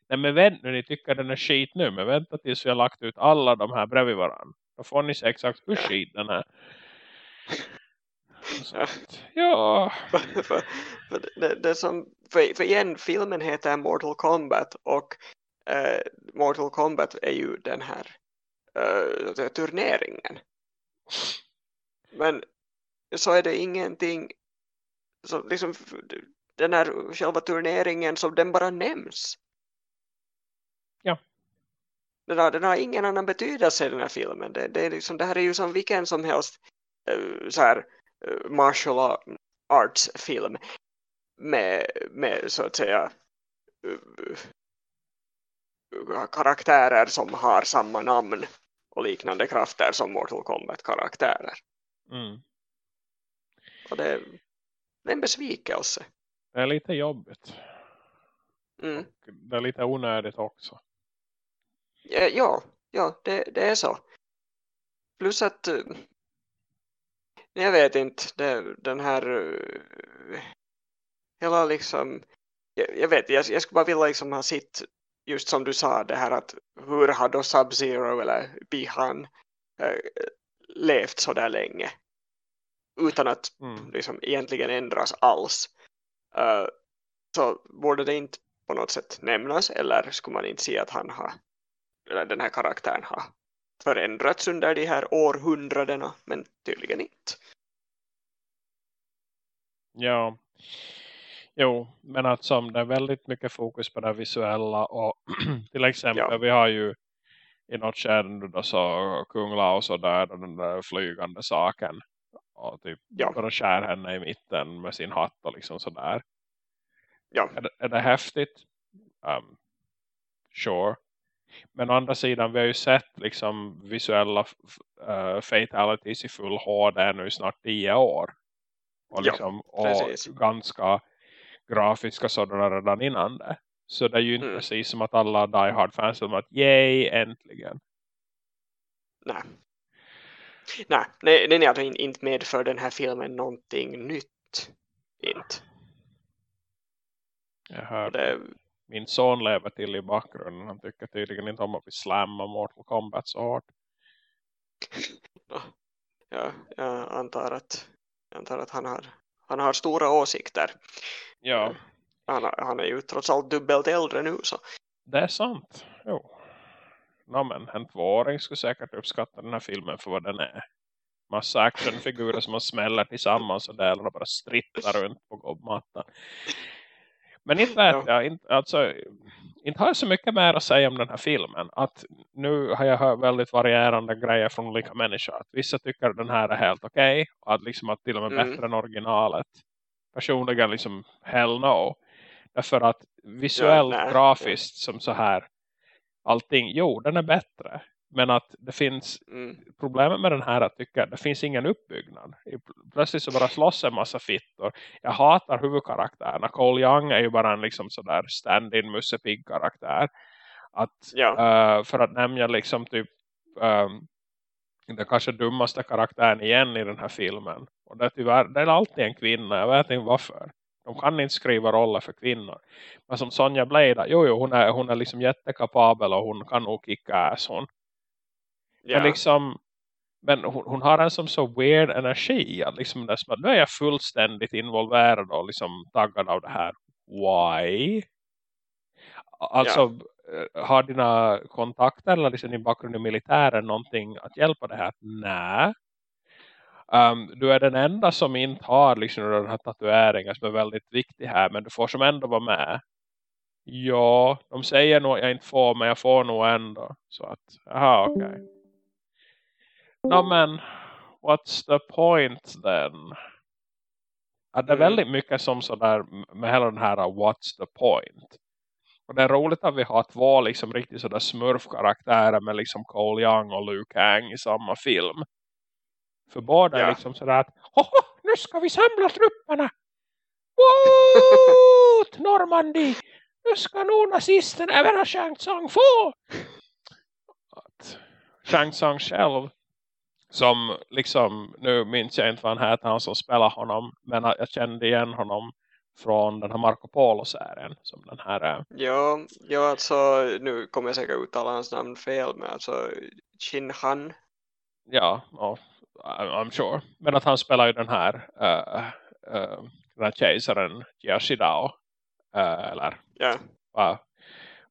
Nej men vänta nu, ni tycker den är skit nu. Men vänta tills vi har lagt ut alla de här bredvid varandra. Då får ni se exakt hur skit den är. Ja. ja. för, för, för, det, det som, för, för igen, filmen heter Mortal Kombat och uh, Mortal Kombat är ju den här uh, turneringen. Men så är det ingenting så liksom den här själva turneringen som den bara nämns. Den har, den har ingen annan betydelse i den här filmen. Det, det, är liksom, det här är ju som vilken som helst uh, så här, uh, martial arts film med, med så att säga uh, karaktärer som har samma namn och liknande krafter som Mortal Kombat-karaktärer. Mm. Och det, det är en besvikelse. Det är lite jobbigt. Mm. Det är lite onödigt också. Ja, ja det, det är så. Plus att eh, jag vet inte, det, den här uh, hela liksom jag, jag vet, jag, jag skulle bara vilja liksom ha sitt just som du sa, det här att hur har då Sub-Zero eller Bihan uh, levt så där länge utan att mm. liksom, egentligen ändras alls. Uh, så borde det inte på något sätt nämnas eller skulle man inte se att han har eller den här karaktären har förändrats under de här århundradena men tydligen inte. Ja, jo, men att som det är väldigt mycket fokus på det visuella och till exempel ja. vi har ju i något skärn då så Kung Lao så där den där flygande saken och typ ja. bara skär henne i mitten med sin hatt och liksom sådär. Ja. Är, det, är det häftigt? Um, sure. Men å andra sidan, vi har ju sett liksom visuella uh, fatalities i full HD nu snart tio år. Och, liksom, ja, och ganska grafiska sådana redan innan det. Så det är ju inte mm. precis som att alla Die Hard-fans som att yay, äntligen. Nej. Nej, nej, nej, alltså inte medför den här filmen någonting nytt. Inte. Jag hör det... min son lever till i bakgrunden. Han tycker tydligen inte om att vi slammar Mortal Kombat så hårt. Ja, jag antar att, jag antar att han, har, han har stora åsikter. Ja. Han, han är ju trots allt dubbelt äldre nu. Så. Det är sant. Jo no, men en tvååring skulle säkert uppskatta den här filmen för vad den är. Massa actionfigurer som man smäller tillsammans och där och bara strittar runt på golvmattan. Men inte vet jag, inte, alltså, inte har jag så mycket mer att säga om den här filmen. Att nu har jag hört väldigt varierande grejer från olika människor. Att vissa tycker att den här är helt okej. Okay, att, liksom, att till och med mm. bättre än originalet. Personligen liksom hell no. Därför att visuellt, ja, grafiskt som så här allting, jo den är bättre. Men att det finns mm. problemet med den här att tycka det finns ingen uppbyggnad. Plötsligt så bara slåss en massa fittor. Jag hatar huvudkaraktärerna. Cole Young är ju bara en liksom sådär stand-in Musse Pig-karaktär. Att, ja. uh, för att nämna liksom typ um, den kanske dummaste karaktären igen i den här filmen. Och det är tyvärr, det är alltid en kvinna. Jag vet inte varför. De kan inte skriva roller för kvinnor. Men som Sonja Blada, jo, jo hon är, hon är liksom jättekapabel och hon kan nog kicka ass hon. Yeah. Men liksom, men hon, hon, har en som så weird energi. Att liksom det som att nu är jag fullständigt involverad och liksom taggad av det här. Why? Alltså, yeah. har dina kontakter eller liksom din bakgrund i militären någonting att hjälpa det här? Nej. Um, du är den enda som inte har liksom, den här tatueringen som är väldigt viktig här. Men du får som ändå vara med. Ja, de säger nog att jag inte får men jag får nog ändå. Så att, aha okej. Okay. No, men, what's the point then? Att det är mm. väldigt mycket som sådär med hela den här what's the point. Och det är roligt att vi har två liksom riktigt sådär smurfkaraktärer med liksom Cole Young och Luke Hang i samma film. För båda ja. är liksom sådär att nu ska vi samla trupperna. Woot! Normandie! Nu ska nog nazisten även ha Shang Tsung få! Shang Tsung själv som liksom, nu minns jag inte vad han heter, han som spelar honom, men jag kände igen honom från den här Marco Polo-serien som den här är. Ja, ja alltså nu kommer jag säkert uttala hans namn fel men alltså Shin Han. Ja, oh, I'm sure. Men att han spelar ju den här uh, uh, den här kejsaren Yashidao uh, eller ja. uh,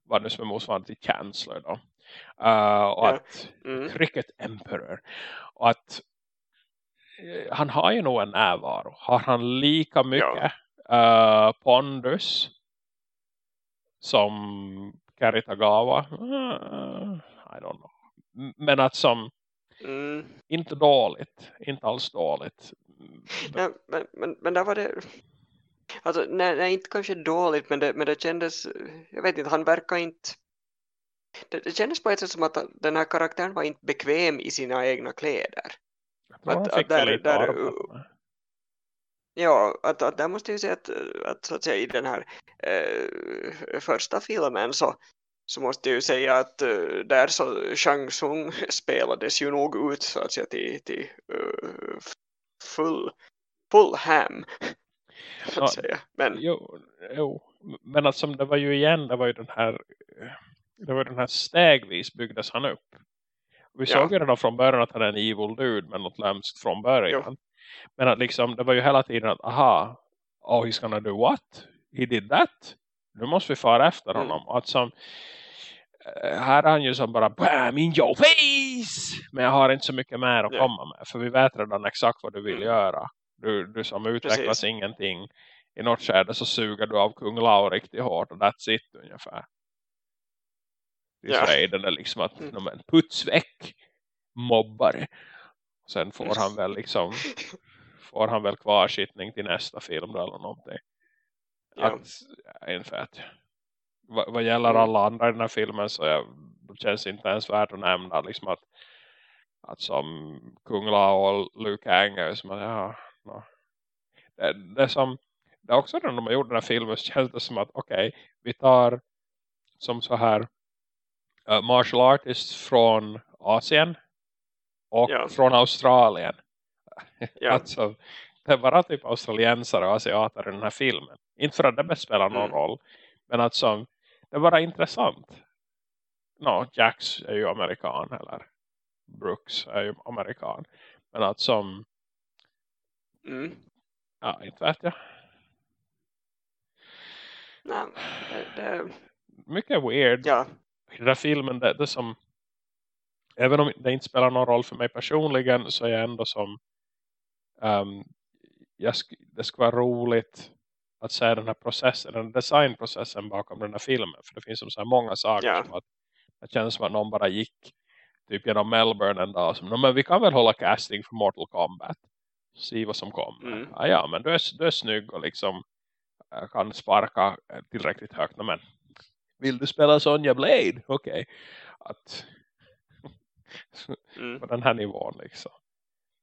vad nu som är motsvarande till Chancellor då. Uh, och Ja. att Mm. Cricket Emperor och att eh, han har ju nog en närvaro. Har han lika mycket eh, pondus som Karitagawa? Uh, I don't know. Men att som Mm. inte dåligt. Inte alls dåligt. Ja, men, men, men där var det alltså nej, nej inte kanske dåligt men det, men det kändes jag vet inte, han verkar inte det, kändes på ett sätt som att den här karaktären var inte bekväm i sina egna kläder. Att- att fick där- där-. Ja, att, att där måste jag ju säga att, att, så att säga, i den här eh, första filmen så, så måste jag ju säga att eh, där så Shang Tsung spelades ju nog ut så att säga till, till eh, full, full ham. Att Ja, säga. Men Jo, jo. Men att som det var ju igen, det var ju den här det var den här stegvis byggdes han upp. Vi Ja. såg ju redan från början att han är en evil dude med något lämskt från början. Men att liksom, det var ju hela tiden att aha, oh he's gonna do what? He did that? Nu måste vi fara efter Mm. honom. Att som, eh, här är han ju som bara bam in your face! Men jag har inte så mycket mer att komma med. För vi vet redan exakt vad du vill Mm. göra. Du, du som utvecklas Precis. ingenting. I något skede så suger du av kung Lao riktigt hårt. Och that's it ungefär. Ja. Israelen är liksom att Mm. puts väck mobbare. Sen får han väl liksom får han väl kvarsittning till nästa film då eller någonting. Ja. Att, fett. Vad, vad gäller Mm. alla andra i den här filmen så jag, det känns inte ens värt att nämna liksom att, att som Kung Lao och Liu Kang är som att, ja, no. det, det som det är också när de har gjort den här filmen så känns det som att okej, vi tar som så här uh, martial artists från Asien och Ja. från Australien. Ja. Alltså, det är bara typ australiensare och asiater i den här filmen. Inte för att det spelar någon Mm. roll. Men att som, det är bara intressant. No, Jax är ju amerikan. Eller Brooks är ju amerikan. Men att som, Mm. ja inte vet jag. Nej, det, Mycket weird. ja. I den här filmen, det, det som även om det inte spelar någon roll för mig personligen så är jag ändå som um, jag sk det skulle vara roligt att se den här processen, den designprocessen bakom den här filmen. För det finns som så många saker Ja. som att det känns som att någon bara gick typ genom Melbourne en dag som, "Nå, men vi kan väl hålla casting för Mortal Kombat. Se vad som kommer. Mm. Ja, ja, men du är, du är snygg och liksom eh, kan sparka eh, tillräckligt högt. Men vill du spela Sonja Blade? Okej. Att Mm. på den här nivån liksom.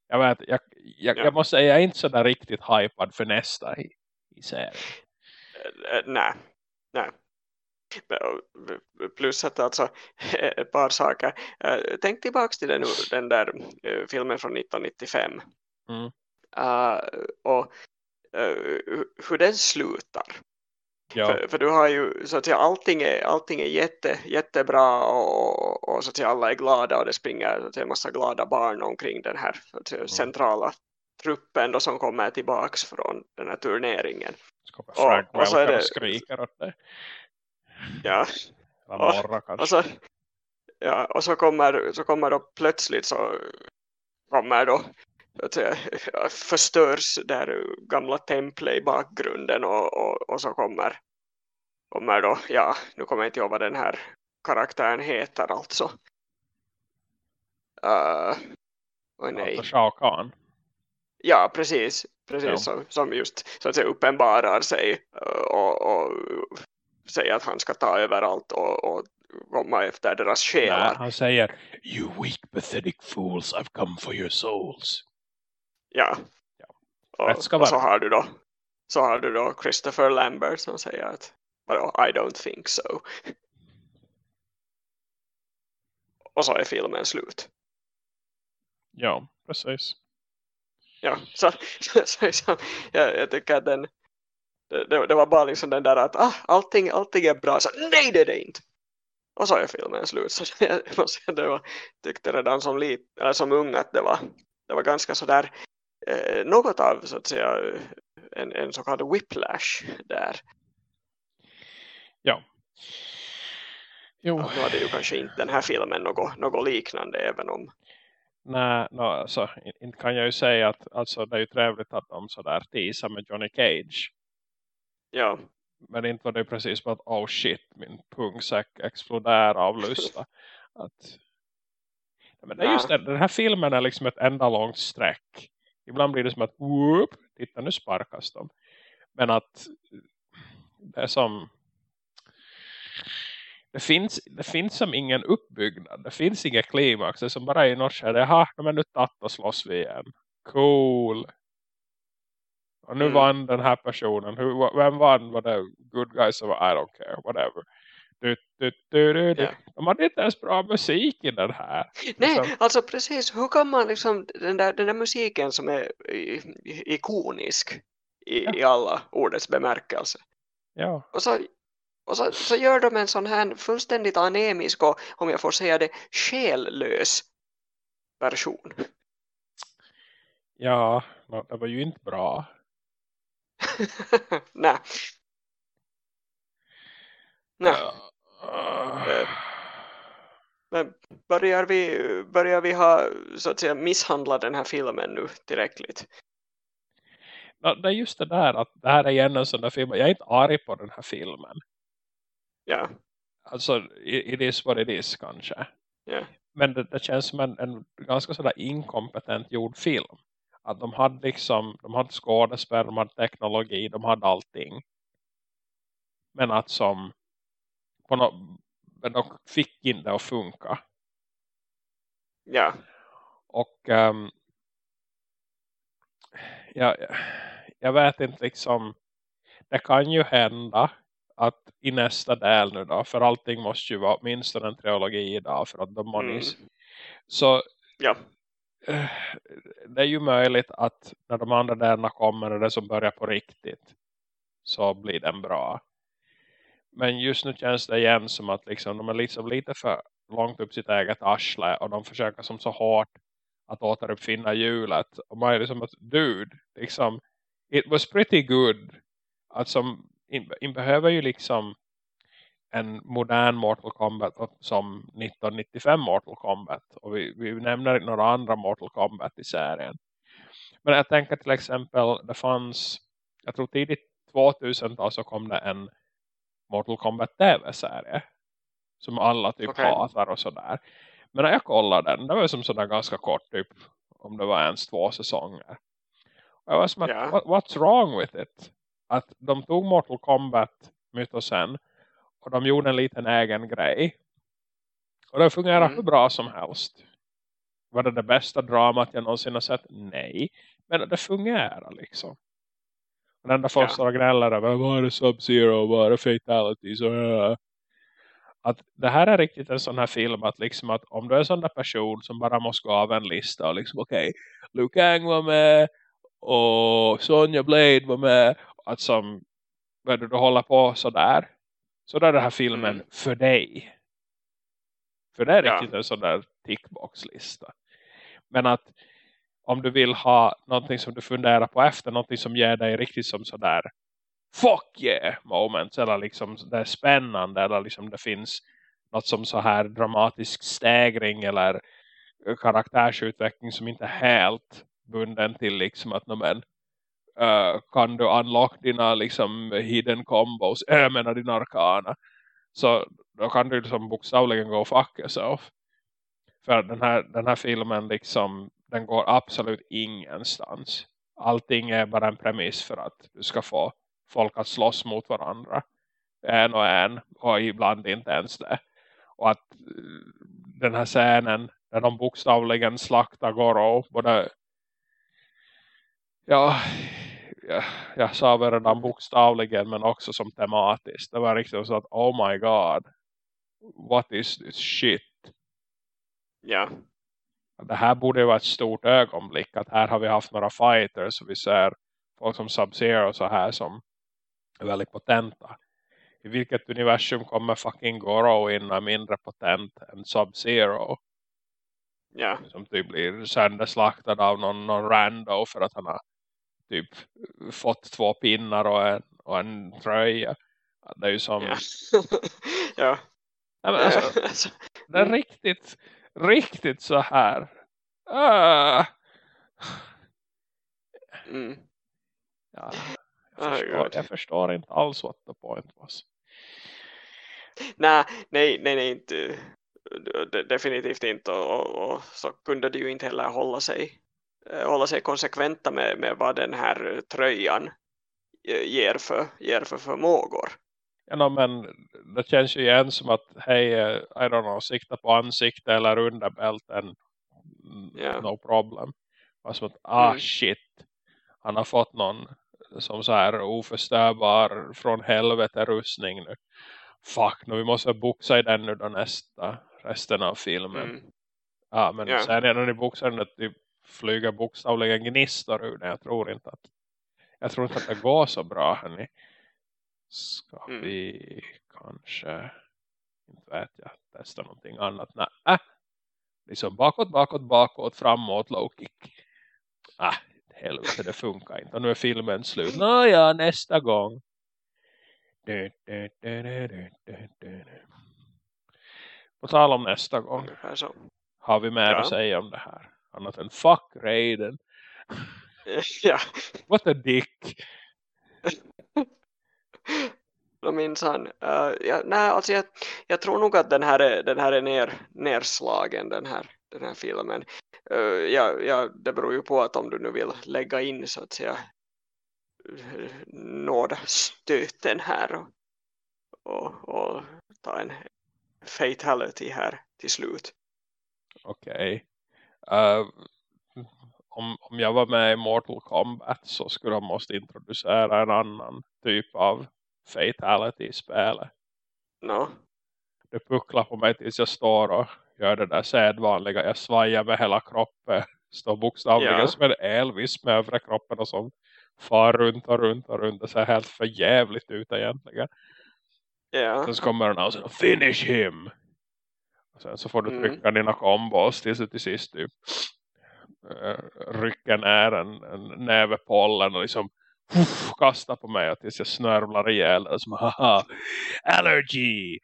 Jag vet, jag, jag, Ja. jag måste säga, jag är inte så där riktigt hypad för nästa i, i serien. Eh, Nej, nej. Plus att alltså ett par saker. Eh, Tänk tillbaks till den, den där filmen från 1995. Mm. Eh, och hur- hur den slutar. Ja, För, för du har ju så att säga allting är, allting är jätte, jättebra och, och så att säga alla är glada och det springer så att säga, en massa glada barn omkring den här säga, centrala truppen då som kommer tillbaks från den här turneringen. Frank och så är det- och skriker åt dig. Ja, och- och så, ja, och så kommer, så kommer då plötsligt så kommer då förstörs där gamla temple i bakgrunden och, och, och så kommer, kommer då, ja, nu kommer jag inte ihåg vad den här karaktären heter alltså. Uh, oh, nej. Ja, precis. Precis Ja. som, som just så att säga uppenbarar sig uh, och, och säger att han ska ta över allt och, och komma efter deras Nej, själar. han säger You weak pathetic fools, I've come for your souls. Ja. Ja. Rätt ska och så vara. har du då så har du då Christopher Lambert som säger att "Vadå, I don't think so. Och så är filmen slut. Ja, precis. Ja, så, så, så, jag, jag tycker att den, Det, det, var bara liksom den där att ah, allting, allting är bra. Så, nej det är det inte. Och så är filmen slut. Så jag det var, tyckte redan som, lit, eller som ung att det var, det var ganska sådär eh, något av så att säga en, en så kallad whiplash där. Ja. Jo. Nu hade ju kanske inte den här filmen något, något liknande även om Nej, no, alltså, inte kan jag ju säga att alltså, det är ju trevligt att de sådär teasar med Johnny Cage. Ja. Men inte var det precis som att, oh shit, min pungsäck exploderar av lusta. att, men det är just det, den här filmen är liksom ett enda långt streck. Ibland blir det som att, whoop, titta nu sparkas de. Men att det är som det finns, det finns som ingen uppbyggnad. Det finns inga klimax. Det är som bara i något skede. Jaha, men nu tatt och slåss vi igen. Cool. Och nu mm. vann den här personen. Hur, vem vann? Var det good guys? Or, I don't care. Whatever. Du, du, du. Yeah. De hade inte ens bra musik i den här. Nej, liksom. alltså precis. Hur kan man liksom, den där, den där musiken som är ikonisk i, ja. i alla ordets bemärkelse. Ja. Och så och så, så gör de en sån här fullständigt anemisk och, om jag får säga det, själlös version. Ja, det var ju inte bra. Nej. Nej. Uh. Men börjar vi, börjar vi ha så att säga misshandlat den här filmen nu tillräckligt? det är just det där att det här är igen en sån där film. Jag är inte arg på den här filmen. Ja. Alltså, it is what it is kanske. Ja. Men det, det känns som en, en ganska sådär inkompetent gjord film. Att de hade liksom, de hade skådespel, de hade teknologi, de hade allting. Men att som, på no, men de fick inte att funka. Ja. Och um, ja, jag vet inte liksom, det kan ju hända att i nästa del nu då, för allting måste ju vara minst en trilogi idag för att de monis. Mm. Så ja. Eh, det är ju möjligt att när de andra delarna kommer och det som börjar på riktigt så blir den bra. Men just nu känns det igen som att liksom, de är liksom lite för långt upp sitt eget arsle och de försöker som så hårt att återuppfinna hjulet. Och man är liksom att, dude, liksom, it was pretty good. Att som in, behöver ju liksom en modern Mortal Kombat som 1995 Mortal Kombat. Och vi, vi nämner några andra Mortal Kombat i serien. Men jag tänker till exempel, det fanns, jag tror tidigt 2000-tal så kom det en Mortal Kombat TV-serie. Som alla typ okay. hatar och sådär. Men när jag kollade den, det var som sådär ganska kort typ. Om det var ens två säsonger. Och jag var som att, yeah. What, what's wrong with it? att de tog Mortal Kombat mytosen och de gjorde en liten egen grej. Och det fungerar mm. hur bra som helst. Var det det bästa dramat jag någonsin har sett? Nej. Men det fungerar liksom. Den enda folk och gnäller över vad är det Sub-Zero, vad är det Fatalities och äh. att det här är riktigt en sån här film att liksom att om du är en sån där person som bara måste gå av en lista och liksom okej, okay, Liu Kang var med och Sonja Blade var med att som när du håller på sådär så där är den här filmen mm. för dig. För det är ja. riktigt en sån där tickboxlista. Men att om du vill ha någonting som du funderar på efter, någonting som ger dig riktigt som sådär fuck yeah moments eller liksom det är spännande eller liksom det finns något som så här dramatisk stegring eller karaktärsutveckling som inte är helt bunden till liksom att men, uh, kan du unlock dina liksom hidden combos, äh, jag menar dina arkana. Så då kan du liksom bokstavligen gå och fuck yourself. För den här, den här filmen liksom, den går absolut ingenstans. Allting är bara en premiss för att du ska få folk att slåss mot varandra. En och en, och ibland inte ens det. Och att eh, den här scenen där de bokstavligen slaktar Goro, både ja, jag, jag sa väl redan bokstavligen men också som tematiskt. Det var riktigt så att oh my god. What is this shit? Ja. Det här borde vara ett stort ögonblick. Att här har vi haft några fighters. Och vi ser folk som Sub-Zero så här som är väldigt potenta. I vilket universum kommer fucking Goro in och är mindre potent än Sub-Zero? Ja. Som typ blir sönderslaktad av någon, någon rando för att han har typ fått två pinnar och en, och en tröja. Det är ju som... Ja. ja. Nej, men alltså, det är riktigt, riktigt så här. Ah. mm. Ja, jag, förstår, God. jag förstår inte alls what the point was. Nej, nej, nej, nej, inte. De- Definitivt inte. Och, och, så kunde de ju inte heller hålla sig, eh, hålla sig konsekventa med, med vad den här tröjan eh, ger för, ger för förmågor. Ja, men det känns ju igen som att hej, eh, I don't know, sikta på ansikte eller underbälten. Ja. No problem. Som att, ah Mm. shit. Han har fått någon som så här oförstörbar från helvete rustning nu. Fuck, nu vi måste boxa i den nu då nästa resten av filmen. Mm. Ja, men Ja. sen är när ni boxar den att typ flyger bokstavligen gnistor ur den. Jag tror inte att jag tror inte att det går så bra hörni. Ska Mm. vi kanske inte vet jag, testa någonting annat? Nej, äh. liksom bakåt, bakåt, bakåt, framåt, low kick. Ah, helvete, det funkar inte. Och nu är filmen slut. Nåja, nästa gång. Du, du, du, du, du, du, du. På tal om nästa gång. Har vi mer Ja. att säga om det här? Annat än fuck Raiden. Ja, What a dick då. Uh, äh, ja, nej, alltså jag, jag tror nog att den här är, den här är ner, nerslagen, den här, den här filmen. Uh, ja, ja, det beror ju på att om du nu vill lägga in så att säga eh, här och, och, och ta en fatality här till slut. Okej. Eh, om, om jag var med i Mortal Kombat så skulle de måste introducera en annan typ av fatality i spelet. No. Det pucklar på mig tills jag står och gör det där sedvanliga. Jag svajar med hela kroppen. Står bokstavligen Ja. som en Elvis med övre kroppen och som far runt och runt och runt. Det ser helt för jävligt ut egentligen. Ja. Sen så kommer den och säger finish him. Och sen så får du Mm. trycka dina kombos tills du till sist typ uh, rycker ner en, en näve pollen och liksom puff, kastar på mig tills jag snörvlar ihjäl det som haha allergy.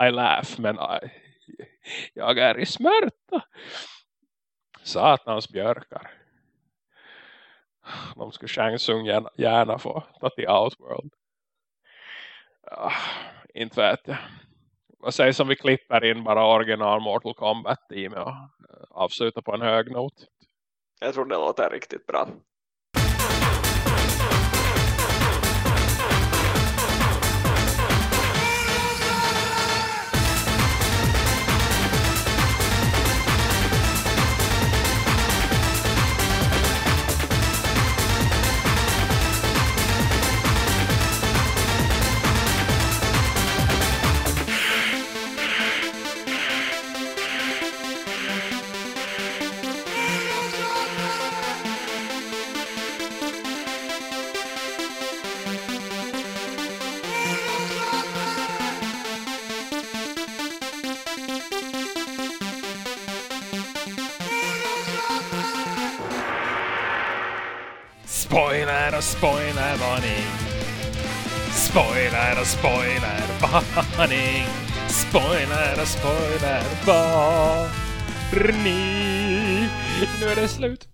I laugh men I, jag är i smärta. Satans björkar. De skulle Shang Tsung gärna, gärna få ta till Outworld. Ja, inte vet jag. Vad sägs om vi klipper in bara original Mortal Kombat i och avslutar på en hög not? Jag tror det låter riktigt bra. Varning. Spoiler och spoilervarning. Spoiler och spoilervarning. Nu är det slut.